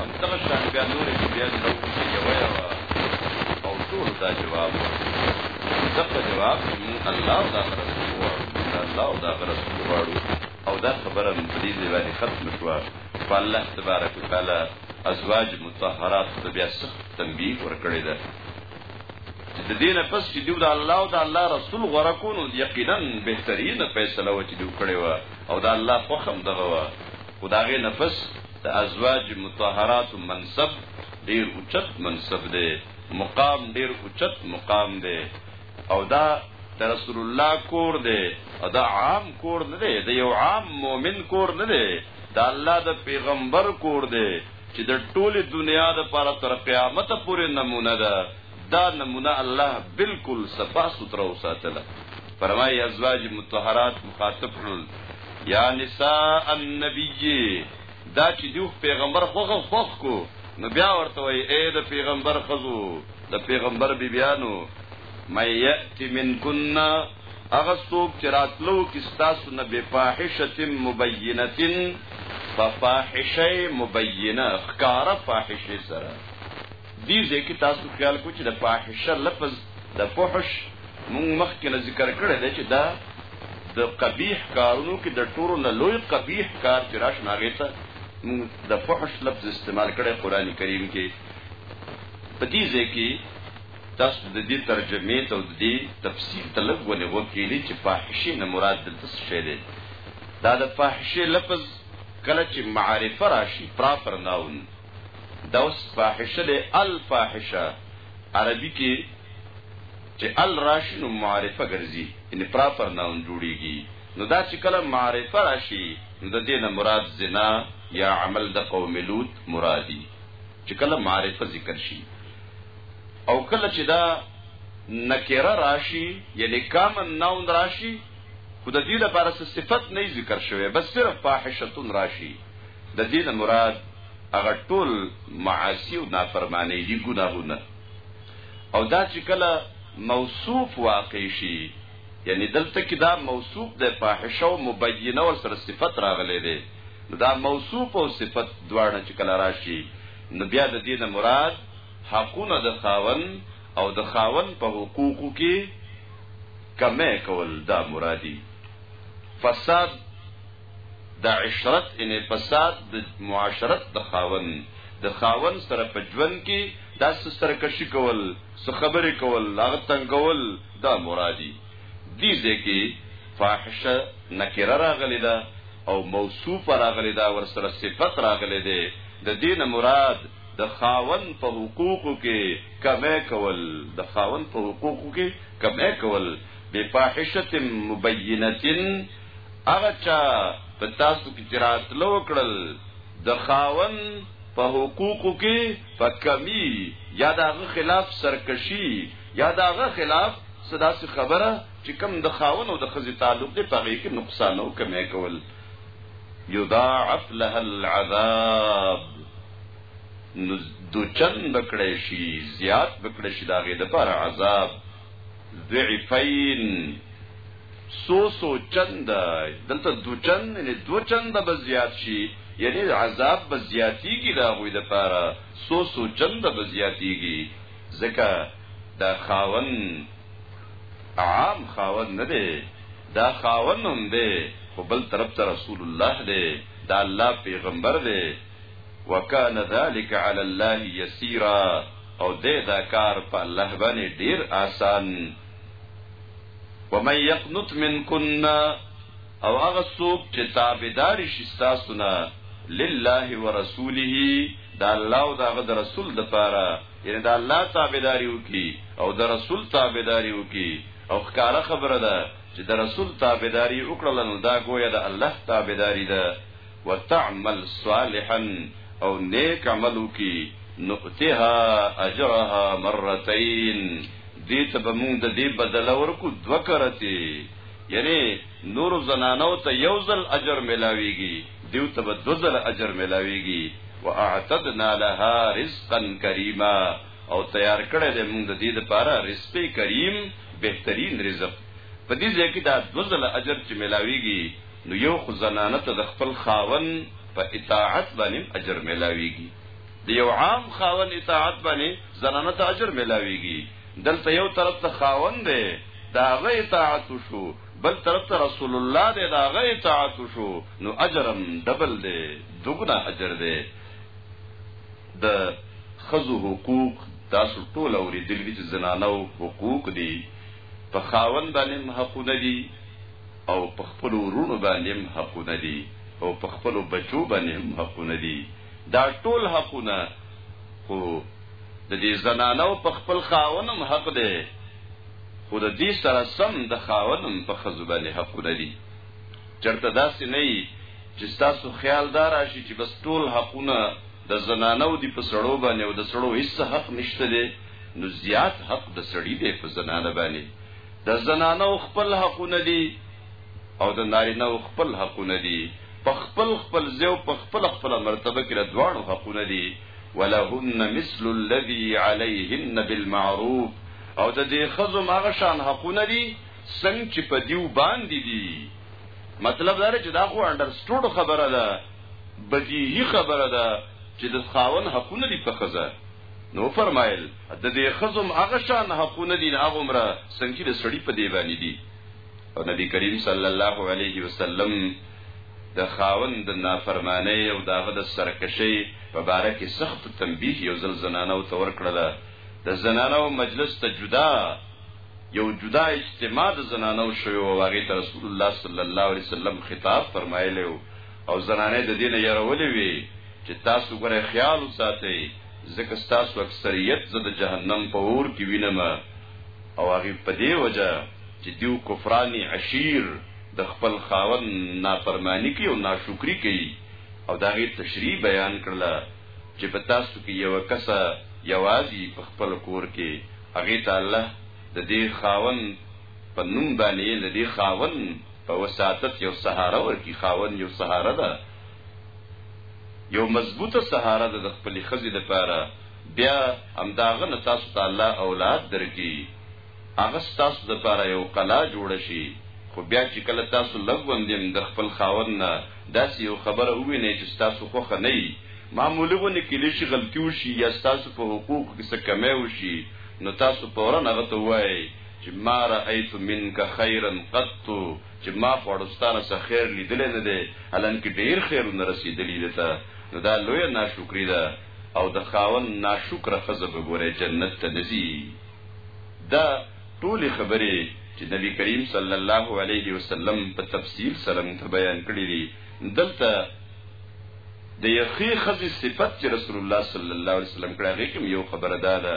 همدغه شان بیا نورې بیاوې نه وکړو چې یوه یوه او ټول دا جواب دغه جواب چې مونږ الله او د هغه رسول غواړو د الله او د هغه رسول غواړو او دا خبره مو په دې ځای باندې ختمه شوه په الله تبارک وتعالی ازواج مطهرات ته بیا سخت تنبیه ورکړی ده چې د دې نه پس چې دوی د الله او د الله رسول غوړه کو نو یقینا بهترینه فیصله و چې دوی کړې و او د الله خو هم دغه و خدای نفس د ازواج مطهرات منصب ډیر اوچت منصب دی مقام ډیر اوچت مقام دی او دا د رسول الله کور دی او دا عام کور نه دی د یو عام مؤمن کور نه دی دا الله د پیغمبر کور دی چې د ټوله دنیا د پاره تر قیامت پورې نمونه ده دا نمونه الله بالکل صفا ستر او ساتله فرمای ازواج متطهرات مخاطب کړل یا نساء النبی دا چې دیو پیغمبر خوخ خوخ کو نو بیا ورته وای اے د پیغمبر خزو د پیغمبر بی بیانو مې یات من کنا هغه څوک چې راتلو کې ستاسو نه به فاحشه مبینه ففاحشه مبینه خکاره فاحشه سره دې ځای کې تاسو خیال کو چې د فاحشه لفظ د فحش مونږ مخکې نه ذکر کړی دی چې دا د قبیح کارونو کې د ټولو نه لوی قبیح کار چې راش ناغې ته مونږ د فحش لفظ استعمال کړی قران کریم کې په دې ځای کې تاسو د دې ترجمه ته او د دې تفسیر ته لږ ولې وکړي چې فاحشه نه مراد دلته څه دی دا د فاحشه لفظ کله چې معرفه راشي پراپر ناون دا اوس فاحشه ده الفاحشه عربي کې چې ال راشي نو معرفه ګرځي ان پراپر ناون جوړيږي نو دا چې کله معرفه راشي نو د دې نه مراد زنا یا عمل د قوم لوط مرادي چې کله معرفه ذکر شي او کله چې دا نکره راشي یعنی کامن ناون راشي خود دې لپاره صفت نه ذکر شوی بس صرف فاحشه راشي د دې نه مراد هغه ټول معاصی او نافرمانی دي ګناهونه او دا چې کله موصوف واقع شي یعنی دلته کې دا موصوف د فاحشه او مبینه ور سره صفت راغلي دي دا موصوف او صفت دواړه چې کله راشي نو بیا د دې نه مراد حقونه د خاون او د خاون په حقوقو کې کمه کول دا مرادي فساد د عشرت ان فساد د معاشرت د خاون د خاون سره په ژوند کې دا سرکشي کول څه خبرې کول هغه تنګول دا مرادي دي ځکه فاحشه نکره راغلی ده او موصوف راغلی ده ور سره صفت راغلی ده د دین مراد د خاون په حقوقو کې کمه کول د خاون په حقوقو کې کمه کول بفاحشه مبینه هغه چا په تاسو کې چې راتلو کړل د خاون په حقوقو کې په کمی یا دغه خلاف سرکشي یا دغه خلاف صداسي خبره چې کم د خاون او د خزي تعلق دی په کې نقصان او کمی کول یضاعف لها العذاب نو دو چند بکړې شي زیات بکړې شي داغه د پر عذاب ضعفین سو سو چند دلته دو چند یعنی دو چند به زیات شي یعنی عذاب به زیاتیږي دا غوی د پاره سو سو چند به زیاتیږي ځکه دا خاون عام خاون نه دی دا خاون هم دی خو بل طرف ته رسول الله دی دا الله پیغمبر دی وکان ذلک علی الله یسیرا او دې دا کار په الله باندې ډیر آسان ومن یقنط منکن او هغه څوک چې تابعدار شي تاسو نه لله ورسوله دا الله او دا غد رسول د پاره یعنی دا الله تابعداري وکي او دا رسول تابعداري وکي او ښکارا خبره ده چې دا رسول تابعداري وکړل نو دا گویا د الله تابعداري ده وتعمل صالحا او نیک عمل وکي نؤتها اجرها مرتين دې ته به موږ د دې بدله ورکو دوه کرتي یعنی نور زنانو ته یو ځل اجر ملاويږي دیو ته به دو ځل اجر ملاويږي واعتدنا لها رزقا کریما او تیار کړی د موږ د دې لپاره رزق کریم بهترین رزق په دې ځای کې دا دو ځل اجر چې ملاويږي نو یو خو زنانه ته د خپل خاون په اطاعت باندې هم اجر ملاویږي د یو عام خاون اطاعت باندې زنانه ته اجر ملاویږي دلته یو طرف ته خاون دی دا هغه اطاعت شو بل طرف ته رسول الله دی دا هغه اطاعت شو نو اجرم ډبل دی دغنا اجر دی د خزو حقوق تاسو ټول اوریدل چې زنانو حقوق دي په خاون باندې حقونه دي او په خپلو وروڼو باندې هم حقونه دي او په خپلو بچو باندې هم حقونه دي دا ټول حقونه خو د دې زنانو په خپل خاوند هم حق دی خو د دې سره سم د خاوند هم په خزو باندې حقونه دي چرته داسې نه وي چې تاسو خیال دار راشي چې بس ټول حقونه د زنانو دی په سړو باندې او د سړو هیڅ حق نشته دی نو زیات حق د سړی دی په زنانه باندې د زنانو خپل حقونه دي او د نارینه خپل حقونه دي په خپل خپل زیو په خپل خپل مرتبه کې د دواړو حقونه دي ولهن مثل الذي عليهن بالمعروف او د دې خزو ماغه شان حقونه دي څنګه چې په دیو باندې دي مطلب دا چې دا خو انډرسټوډ خبره ده بدیهی خبره ده چې د خاون حقونه دي په خزه نو فرمایل د دې خزم هغه شان حقونه دي هغه عمر څنګه د سړی په دی باندې دي او نبی کریم صلی الله علیه وسلم د خاوند د نافرمانی او داغه د سرکشی په باره کې سخت تنبیه یو ځل زنانه او تور کړل د زنانه او مجلس ته جدا یو جدا اجتماع د زنانه او شوی او هغه ته رسول الله صلی الله علیه وسلم خطاب فرمایلی او زنانه د دین یې راولې وی چې تاسو غره خیال وساتئ ځکه ستاسو اکثریت زه د جهنم په اور کې وینم او هغه په دې وجه چې دیو کفرانی عشیر د خپل خاون نافرمانی کوي او ناشکری کوي او دا غي تشریح بیان کړل چې په تاسو کې یو کسه یوازې په خپل کور کې هغه ته الله د دې خاون په نوم باندې د دې خاون په وساتت یو سهاره ورکی خاون یو سهاره ده یو مضبوطه سهاره ده د خپلې ښځې لپاره بیا همدا هغه نه تاسو ته الله اولاد درکړي هغه ستاسو لپاره یو قلا جوړ شي خو بیا چې کله تاسو لګوندیم د خپل خاوند نه داسې یو خبره ووینئ چې ستاسو خوښه نه وي معمولي غونې کېدای شي غلطي وشي یا ستاسو په حقوقو کې څه کمی وشي نو تاسو فورا هغه ته ووایئ چې ما رأیت منک خیرا قط چې ما خو اړستانه څه خیر لیدلی نه دی هلن کې ډیر خیرونه رسیدلی دی ته نو دا لویه ناشکری ده او د خاون ناشکره خزه به ګوره جنت ته نزي دا ټول خبرې چې نبی کریم صلی الله علیه وسلم په تفصیل سره مونږ بیان کړې دي دلته د یخی خزي صفت چې رسول الله صلی الله علیه وسلم کړه هغه کوم یو خبره ده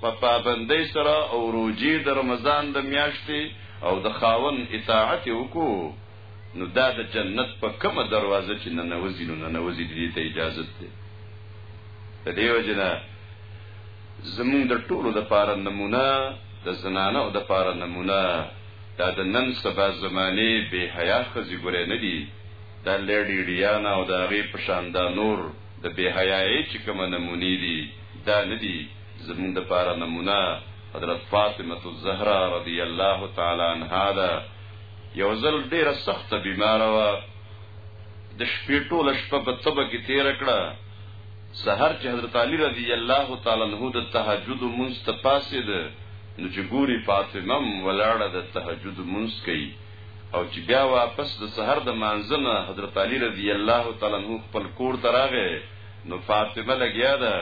په پابندۍ سره او روژې د رمضان د میاشتې او د خاوند اطاعت یې وکړو نو دا د جنت په کومه دروازه چې ننوځي نو ننوځي دې ته اجازه ده د دې وجه نه زمونږ د ټولو د پاره نمونه د زنانه او د پاره نمونه دا د نن سبا زمانه به حیا خزي ګره نه دي دا لړی ډیانا او دا غي پشان دا نور د به حیاي چې کوم نمونې دي دا نه دي زمونږ د پاره نمونه حضرت فاطمه الزهرا رضی الله تعالی عنها ده یو ځل ډیره سخته بیماره وه د شپې ټوله شپه په تبه کې تیره کړه سحر چې حضرت علی رضی الله تعالی عنہ د تهجد مونږ ته پاسې ده نو چې ګوري فاطمه ولاړه د تهجد مونږ کوي او چې بیا واپس د سحر د مانځنه حضرت علی رضی الله تعالی عنہ خپل کور ته راغی نو فاطمه لګیا ده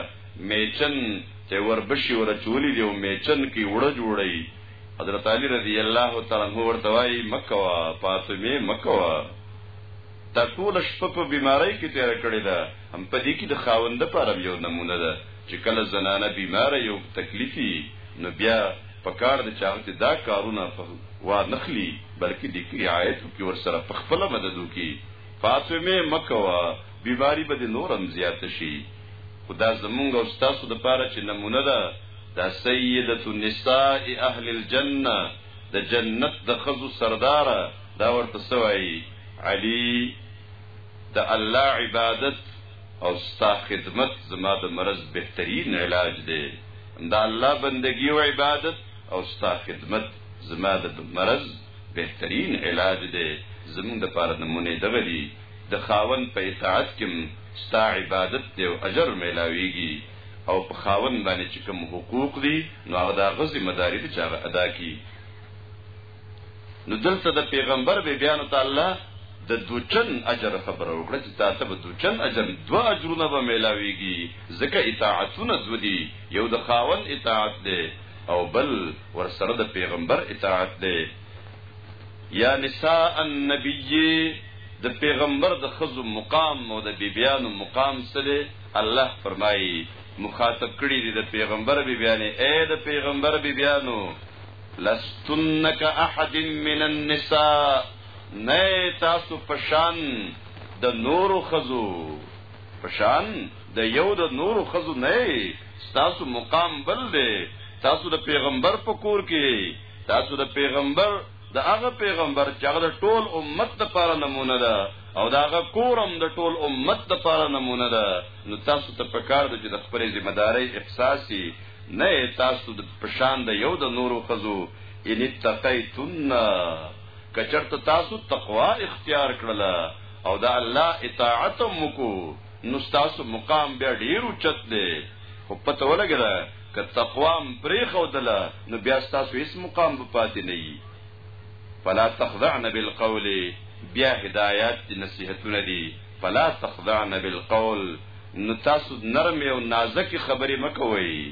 میچن ته وربشي ور اچولي دي او میچن کې اوړه جوړوي. حضرت علي رضي الله تعالی عنه ورته وايي، مه کوه فاطمې مه کوه، تا ټوله شپه په بیمارۍ کې تېره کړې ده، هم په دې کې د خاوند لپاره هم یو نمونه ده چې کله زنانه بیماره وي او په تکلیف وي نو بیا په کار ده چې هغه ته دا کارونه وانخلي بلکې د کې رعایت وکړي ورسره په خپله مدد وکړي. فاطمې مه کوه بیماري به دې نور هم زیاته شي. خدا زمونږ او ستاسو د پاره چې نمونه ده دا سیدت النساء اهل الجنه د جنت د خزو سردار دا ورته سوای علی د الله عبادت او ستا خدمت زما د مرض بهترین علاج دی دا الله بندگی او عبادت او ستا خدمت زما د مرض بهترین علاج دی زمونږ د پاره نمونه دغه دی د خاون په اطاعت کې ستا عبادت دی او اجر ملاویږي او په خاون باندې چې کوم حقوق دي نو هغه د غزي مداري چې هغه ادا کی نو دلته د پیغمبر به بیان تعالی د دوچن اجر خبره وکړه چې تاسو به دوچن اجر دوا اجرونه به ملاویږي ځکه اطاعتونه دودي یو د خاون اطاعت دی او بل ورسره د پیغمبر اطاعت دی یا نساء النبی د پیغمبر د خزو مقام او د بیبیانو مقام سره الله فرمایي مخاطب کړي دي د پیغمبر بیبیانې اے د پیغمبر بیبیانو لستنک احد من النساء نه تاسو پشان د نورو خزو پشان د یو د نور خزو نه تاسو مقام بل دی تاسو د پیغمبر په کور کې تاسو د پیغمبر د هغه پیغمبر چې هغه د ټول امت لپاره نمونه ده او دا هغه کورم د ټول امت لپاره نمونه ده نو تاسو ته پکار ده چې د خپلې ذمہ داري احساسي نه تاسو د پشان د یو د نورو خزو ان تقیتن کچرت تاسو تقوا اختیار کړله او دا الله اطاعت مکو نو تاسو مقام بیا ډیر اوچت دی خو پته ولګی دا که تقوام پرې خو دله نو بیا تاسو هیڅ مقام به پاتې نه یي فلا تخضعن بالقول بیا هدایت دي نصيحتونه دي فلا تخضعن بالقول نو تاسو نرم او نازک خبرې مکوئ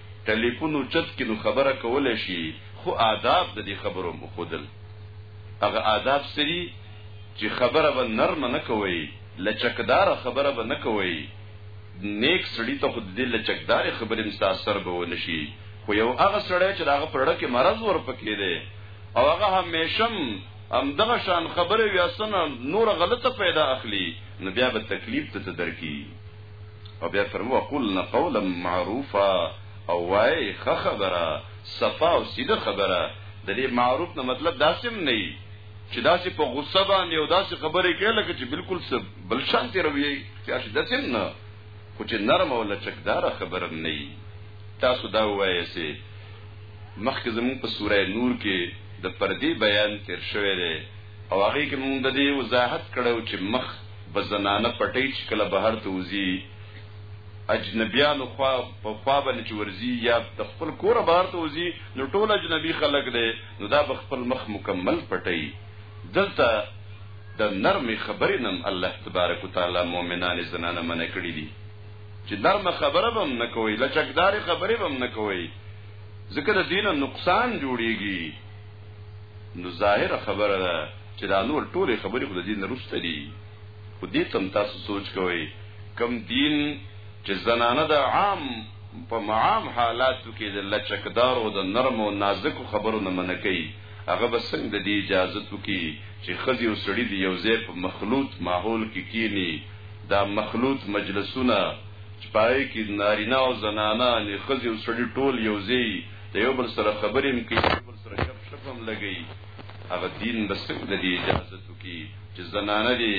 ټلیفون اوچت کړي نو خبره کولای شي خو آداب د دې خبرو هم وښودل هغه آداب څه دي چې خبره به نرمه نه کوئ لچکداره خبره به نه کوئ نیک سړي ته خو د دې لچکدارې خبرې هم ستا اثر به ونه شي خو یو هغه سړی چې د هغه په زړه کې مرض ورپکې دی او هغه همیشه همدغه شان خبرې وي اصلا نوره غلطه پیدا اخلي نو بیا به تکلیف ته ته درکي او بیا فرمو وقلنا قولا معروفا او وای خ خبره صفا او سیده خبره د دې معروف نه مطلب داسم نه وي چې داسې په غصه باندې او داسې خبرې کوي لکه چې بالکل سب بل شان ته روي چې اش داسم نه خو چې نرم او لچکدار خبره نه وي تاسو دا وایي چې مخکې زمون په سوره نور کې د پردي بیان تیر شوی دی او هغه کې مونږ د دې وضاحت کړو چې مخ به زنانه پټۍ چې کله بهر ته وځي اجنبیانو خوا په خوا باندې چې ورځي یا د خپل کوره بهر ته وځي نو ټول اجنبي خلک دی نو دا به خپل مخ مکمل پټوي دلته د نرمې خبرې نم الله تبارک وتعالی مؤمنان زنانه منع کړي دي چې نرمه خبره به هم نه کوي لچکدارې خبرې به هم نه کوي ځکه د دین نقصان جوړیږي نو ظاهره خبره ده چې دا نور ټولې خبرې خو د دین وروسته دي خو دې تم تاسو سوچ کوئ کم دین چې زنانه د عام په عام حالاتو کې د لچکدار او د نرم او نازک خبرو نه منع کوي هغه به څنګه د دې اجازه وکړي چې خزي او سړي د یو ځای په مخلوط ماحول کې کینی دا مخلوط مجلسونه چې پای کې نارینه او زنانه نه خزي او سړي ټول یو ځای د یو بل سره خبرې هم کوي یو بل سره شپ شپ هم لګي هغه دین بس د دې اجازه تو کی چې زنانه دې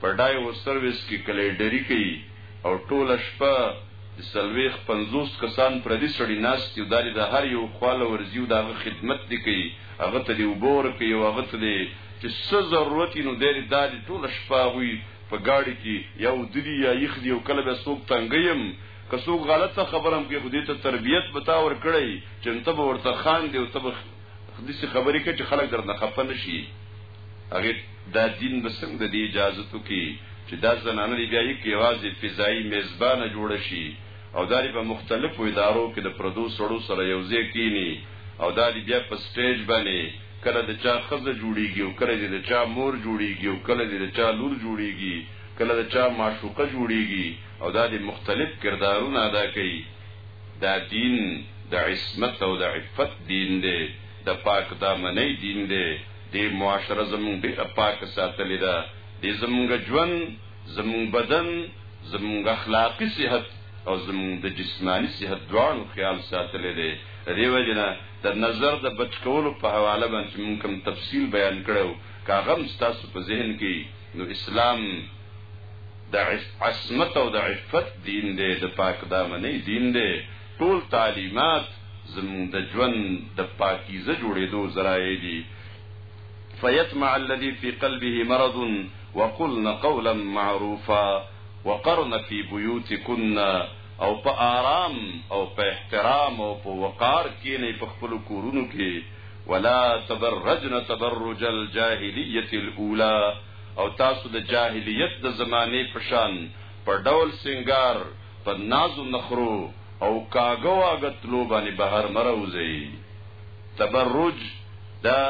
په ډای او سرویس کې کله ډری کوي او ټول شپه د سلويخ 50 کسان پردي سړي ناس دي د د هر یو خاله ورزیو دغه خدمت دي کوي هغه ته دی وبور کوي او هغه ته دی چې څه ضرورت نو د دې ټول شپه وي په گاډي کې یو دلی یا یخ دی او کله به سوق تنګیم که څوک غلطه خبره هم کوي خو دې ته تربیت به تا ورکړی چې ته به ورته خاندې او ته به داسې خبرې کوې چې خلک درنه خفه نه شي هغې دا دین به څنګه د دې اجازت وکړي چې دا زنانه دې بیا هېڅ یوازې فضایي میزبانه جوړه شي او دا په مختلفو ادارو کې د پردو سړو سره یو ځای کینی او دا بیا په سټیج باندې کله د چا خزه جوړیږي او کله د چا مور جوړیږي او کله د چا لور جوړیږي کله د چا معشوقه جوړیږي او دا دی مختلف کردارونه ادا کوي دا دین د عصمت او د عفت دین دی د پاک دامنۍ دین دی د معاشره زمونږ ډیره پاک ساتلې ده د زمونږ ژوند زمونږ بدن زمونږ اخلاقی صحت او زمونږ د جسمانی صحت دواړو خیال ساتلې ده دیو جنا د نظر د بچ کولو په حواله باندې مونږ کوم تفصیل بیان کړو کاغم ستاسو په ذهن کې نو اسلام د عصمت او د عفت دین دی، د پاک دامنۍ دین دی، ټول تعلیمات زموږ د ژوند د پاکیزه جوړېدو ذرایع دي، فیطمع الذی فی قلبه مرض وقلن قولا معروفا وقرن فی بیوتکن او په آرام او په احترام او په وقار کېنئ په خپلو کورونو کې، ولا تبرجن تبرج الجاهلیة الاولی. او تاسو د جاهلیت د زمانې په شان په ډول سینګار په نازو نخرو او کاږه واږه تلو باندې بهر مه راوځئ. تبرج دا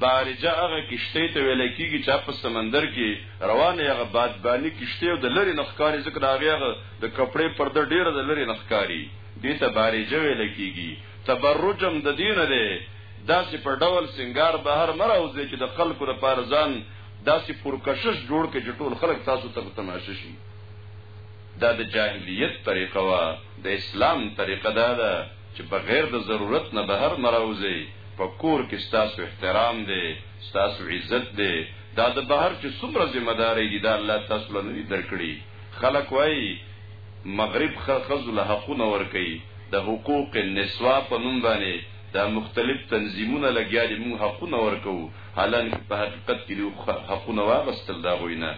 بارجه هغه کشتۍ ته ویل کېږي چې په سمندر کې روانه هغه بادباني کشتۍ او د لرې نه ښکاري ځکه د هغې هغه د کپړې پرده ډېره د لرې نه ښکاري دې ته بارجه ویل کېږي. تبرج هم د دې نه دی داسې په ډول سنگار بهر مراوځي چې د خلکو لپاره ځان داسې پرکشش جوړ کې چې ټول خلک تاسو ته تماشه شي دا د جاهلیت طریقه وا د اسلام طریقه دا ده چې بغیر د ضرورت نه بهر مراوځي په کور کې ستاسو احترام دی ستاسو عزت دی دا د بهر چې څومره ذمہ داري دي دا الله تاسو له نه درکړي خلک وایي مغرب خزل حقونه ور کوي د حقوق النسوا په نوم باندې دا مختلف تنظیمونه لګیا دي موږ حقونه ورکوو حالانکه په حقیقت کې دی حقونه واغستل دا غوینه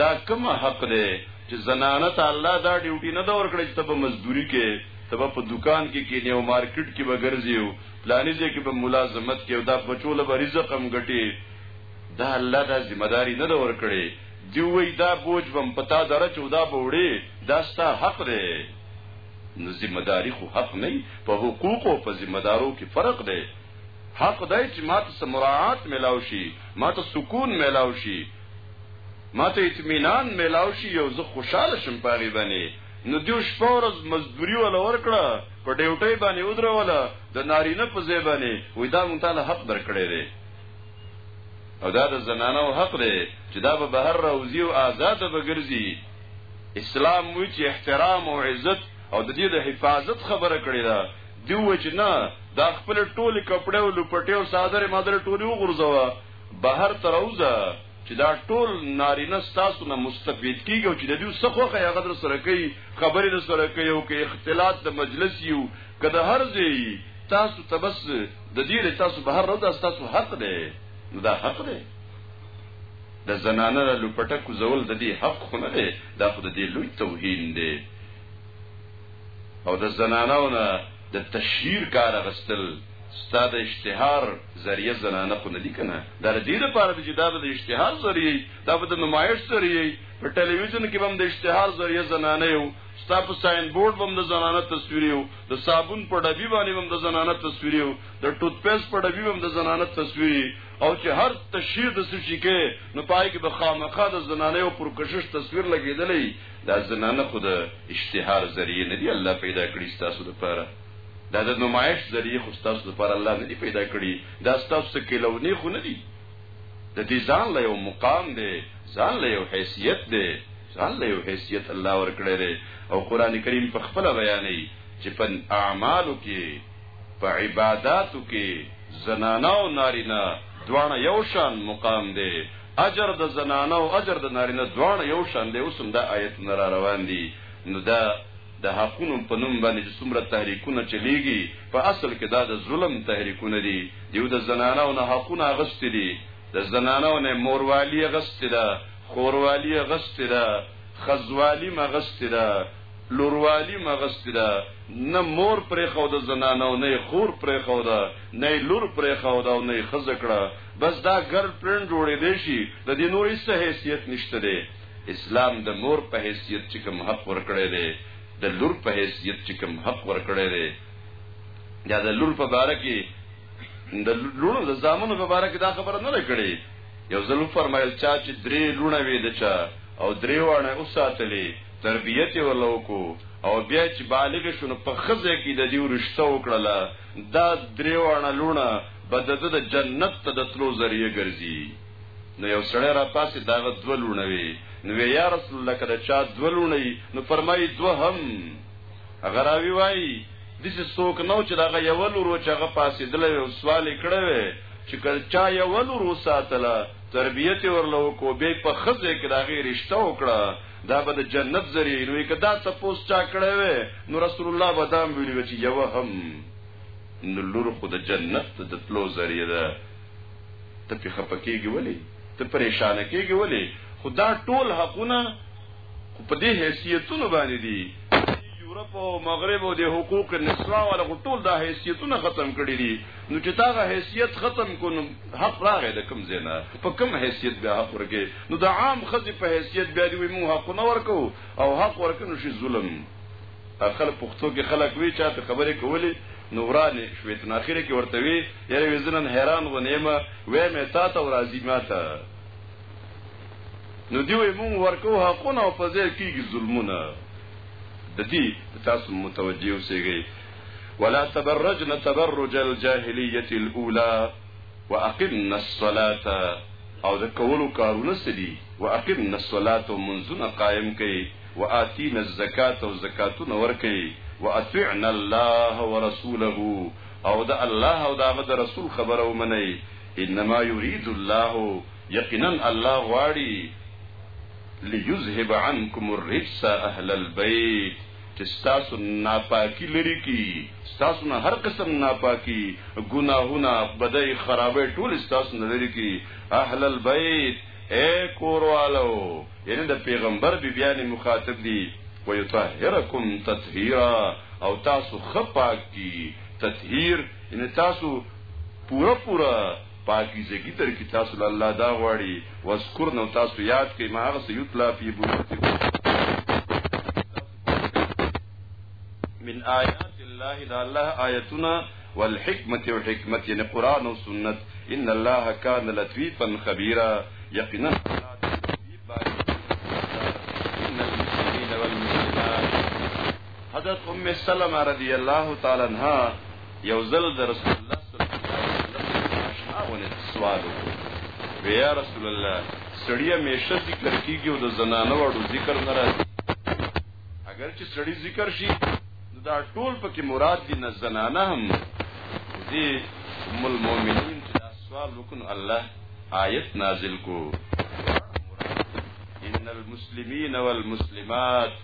دا کوم حق دی چې زنانه ته الله دا ډیوټي نه دا ورکړي چې ته مزدوري کې ته په دکان کې کې نیو مارکیټ کې بغرزیو پلانې ځای کې به ملازمت کې او دا بچول به رزق هم ګټي دا الله دا ذمہ داری نه دا ورکړي دی وای دا بوج بم پتا دره چودا بوړي دا ستا حق دی نو ذمہ داری خو حق نه په حقوق او په ذمہ دارو کې فرق دی حق دی چې ماته سمراعات ملاو شي ماته سکون ملاو شي ماته اطمینان ملاو شي یو زه خوشاله شم پاغي باندې نو دیو شپه ورځ مزدوري ولا ورکړه په ډیوټي باندې ودروله د نارینه په ځای باندې وې دا مونږ تعالی حق درکړې دی او دا د زنانو حق دی چې دا به بهر راوځي او آزاد به ګرځي اسلام وی چې احترام او عزت او د دې د حفاظت خبره کړې ده دی وجنا دا خپل ټول کپڑے او لپټي او صادره مادر ټول وګرځوا بهر تروزه چې دا ټول نارینه ستاسو نه مستفید کیږي او چې د دې څخه هغه در سره کوي خبرې در سره کوي او کې اختلاط د مجلس یو کده هر ځای تاسو تبس د دې تاسو بهر راو دا تاسو حق دی دا حق دی د زنانه له لوپټه کوزول د دې حق خو نه دی، دا خو د دې لوی توهین دی او د زنانو نه د تشهیر کار غستل ستا د اشتهار ذریعہ زنانه خو نه دي کنه دا د دې لپاره چې دا د اشتهار ذریعہ دا به د نمایش ذریعہ په ټلویزیون کې هم د اشتهار ذریعہ زنانه یو ستا په ساين بورډ هم د زنانه تصویر یو د صابون په ډبی باندې هم د زنانه تصویر یو د ټوت پیس په ډبی هم د زنانه تصویر او چې هر تشهیر د سشي کې نو پای کې به خامخا د زنانه او پرکشش تصویر لګیدلې دا زنانه خود اشتهار ذریعہ نه دی الله پیدا کړی تاسو لپاره دا د نمایش ذریعہ خو تاسو لپاره الله نه دی پیدا کړی دا تاسو کې لونی خو نه دی د دې ځان له یو مقام دی ځان له یو حیثیت دی ځان له یو حیثیت الله ورکړی دی او قران کریم په خپل بیانې چې په اعمالو کې په عباداتو کې زنانه او نارینه دواړه یو شان مقام دی اجر د زنانه او اجر د نارینه دواړه یو شان دی اوس هم دا آیت نه را روان دي نو دا د حقونو په نوم باندې چې څومره تحریکونه چلیږي په اصل کې دا د ظلم تحریکونه دي دیو د زنانه او نه حقونه اغستې دي د زنانه او نه موروالی اغستې ده خوروالی اغستې ده خزوالی مغستې ده لوروالي مغستي ده، نه مور پرېښوده زنانه او نه یې خور پرېښوده، نه یې لور پرېښوده او نه یې ښځه کړه، بس دا ګرل فرینډ جوړېدای شي، د دې نور هېڅ حیثیت نشته دی، اسلام د مور په حیثیت چې کوم حق ورکړی دی، د لور په حیثیت چې کوم حق ورکړی دی، یا د لور په باره کې د لونو د زامنو په باره کې دا خبره نه ده کړې، یو ځل وفرمایل چا چې درې لونه وې د چا او درې واڼه وساتلې، تربیت یې ورله وکړو او بیا چې بالغ شو نو په ښه ځای کې د دیو رشته وکړله، دا درېواړه لوڼه به د ده د جنت ته د تلو ذریعه ګرځي. نو یو سړی راپاڅېد، د هغه دوه لوڼه وې، نو وې یا رسول الله که د چا دوه لوڼه وي، نو فرمایي دوه هم. هغه راوي وايي، داسې څوک نه و چې د هغه یوه لور و چې هغه پاڅېدلی وی او سوال یې کړی وی چې که چا یوه لور وساتله، تربیت یې ورله وکړو، بیا یې په ښه ځای کې د هغې رشته وکړه، دا به د جنت ذریعہ نو که دا تپوس چا کړی وي نو رسول الله به دا ویلي وي چې یو هم نو لور خو د جنت د تلو ذریعہ ده ته په خپکیږي ولی ته پریشان کیږي ولی خدا ټول حقونه په دې حیثیتونو باندې دي یورپ او مغرب او د حقوق نسوا ولا ټول دا حیثیتونه ختم کړی دي نو چې تاغه حیثیت ختم کو نو حق راغی د کم زینا په کم حیثیت به حق ورګي نو د عام خزي په حیثیت بیا دی مو حق نه ورکو او حق ورکنو شي ظلم اخر پښتو کې خلک وی چاته خبرې کولې نو ورانه شوې تن اخر کې ورته وی یره وزنن حیران و نیمه وې مې تا ته راضی ماته نو دی وی مو ورکو حقونه او په ځای کېږي ظلمونه د دې تاسو متوجي اوسئ ولا تبرجن تبرج الجاهليه الاولى واقمنا الصلاة او د کولو کارونه څه دي؟ واقمنا الصلاة لمونځونه قایم کړئ، وآتینا الزکاة او زکاتونه ورکړئ، واطعنا الله ورسوله او د الله او د هغه د رسول خبره ومنئ، انما یرید الله یقینا الله غواړي، لیذهب عنکم الرجس اهل البیت، چې ستاسو ناپاکي لري کی ستاسو نه هر قسم ناپاکي ګناهونه بدای خرابې ټول ستاسو نه لري کی اهل البيت اے کوروالو یعنی د پیغمبر بی بیان مخاطب دي ويطهركم تطهيرا او تاسو خپاک کی تطهیر ان تاسو پورا پورا پاکیزګی تر کی تاسو له الله دا غواړي وذکر نو تاسو یاد کړئ ما هغه سیتلا فی بوتکم من آیات الله دا الله آیتنا والحکمت او حکمت یعنی قران او سنت ان الله کان لطیفا خبیرا یقینا حضرت ام سلمہ رضی اللہ تعالی عنہا یو ځل د رسول الله صلی الله علیه وسلم ولې سوال وکړ یا رسول الله سړی همیشه ذکر کیږي او د زنانه وړو ذکر نه راځي اگر چې سړی ذکر شي دا ټول پکې مراد دي نه زنانه هم دي ام المؤمنین چې دا سوال وکړ الله آیت نازل کو ان المسلمین والمسلمات